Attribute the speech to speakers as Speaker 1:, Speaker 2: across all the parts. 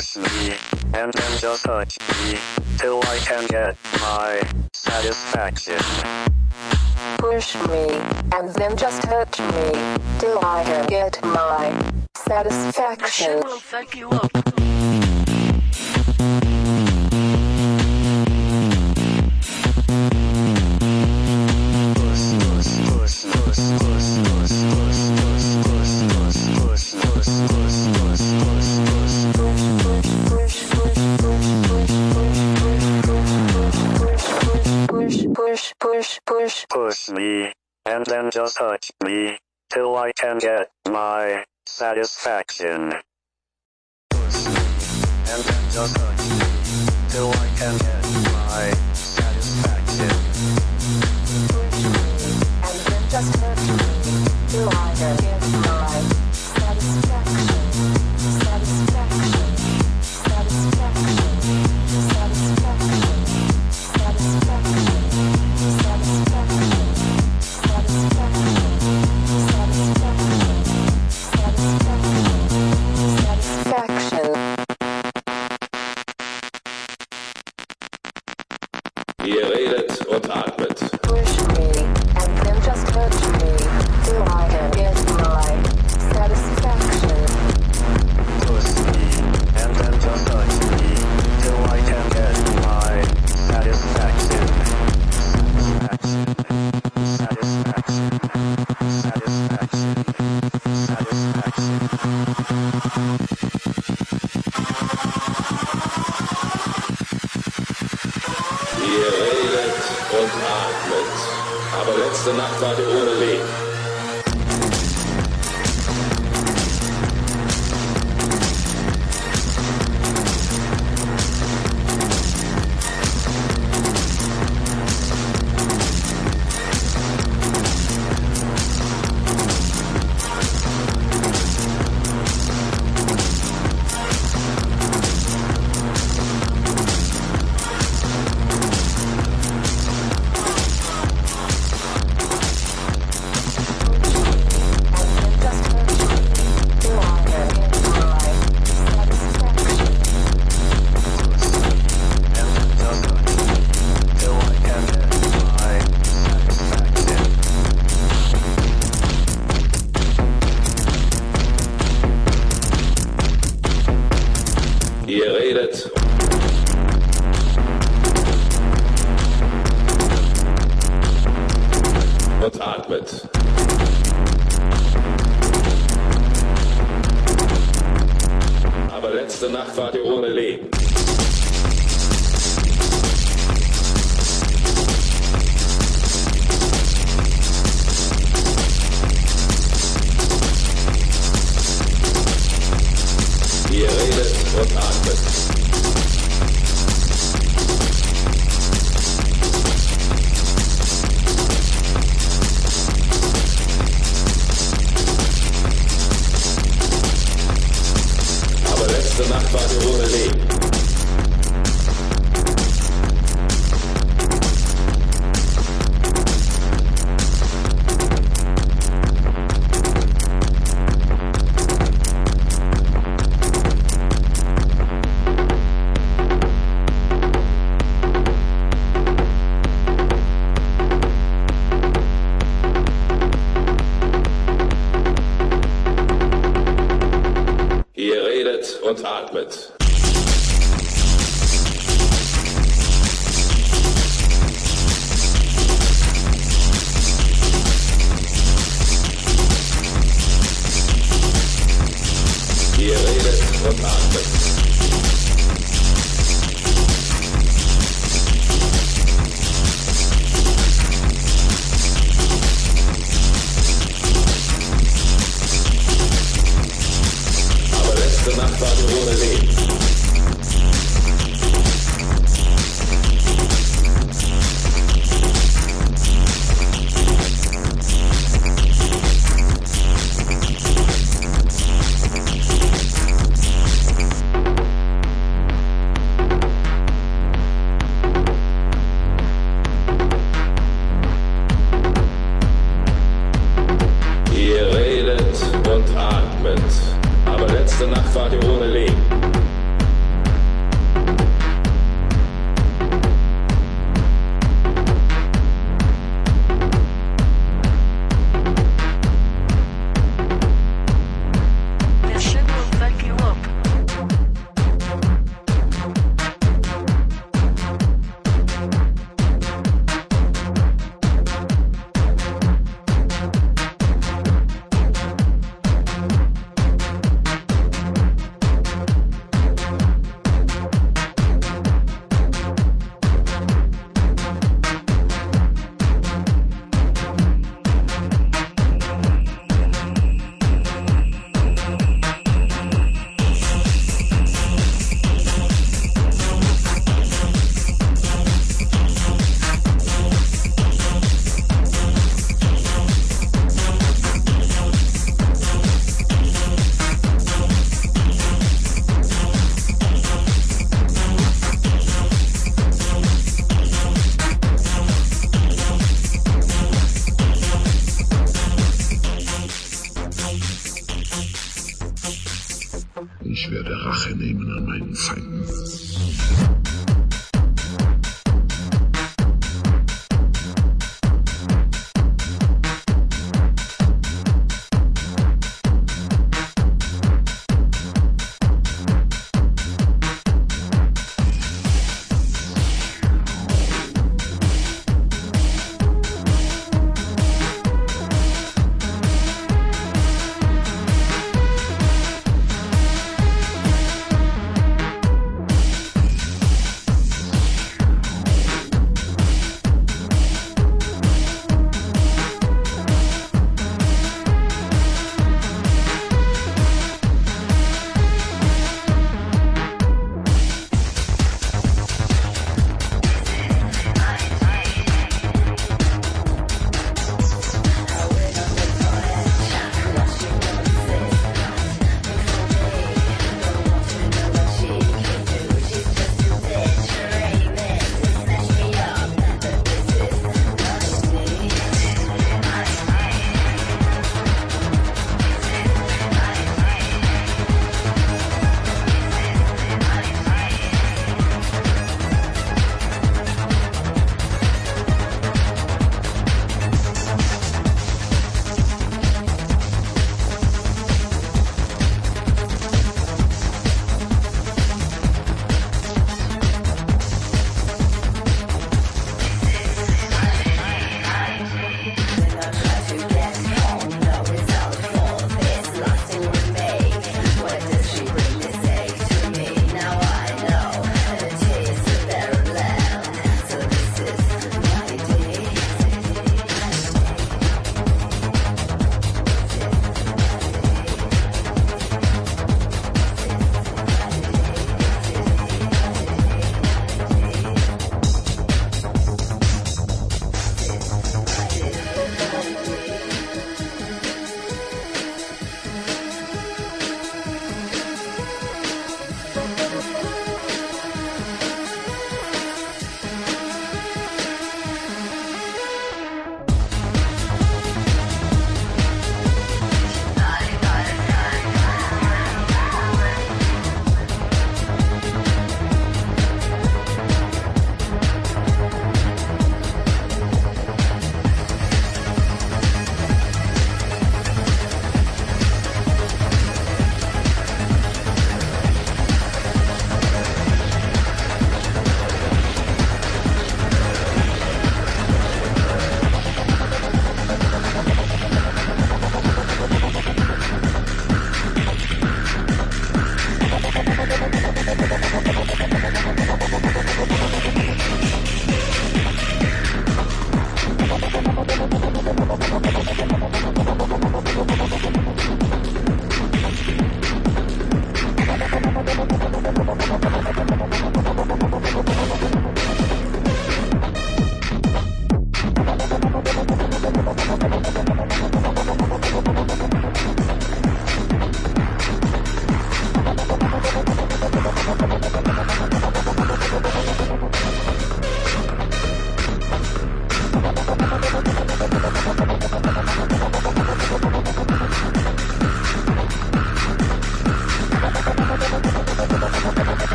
Speaker 1: push me, and then just touch me, till I can get my satisfaction.
Speaker 2: Push me, and then just touch me, till I can get my satisfaction. She'll fuck you up. Just touch me, till I can get my satisfaction.
Speaker 1: Push and just touch me, till I can get my satisfaction.
Speaker 2: And then just touch me, till I can get my
Speaker 3: atmet. Aber letzte Nacht wart ihr ohne Leben.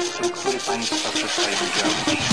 Speaker 4: Struktury państwa przestają działać. Rosnącej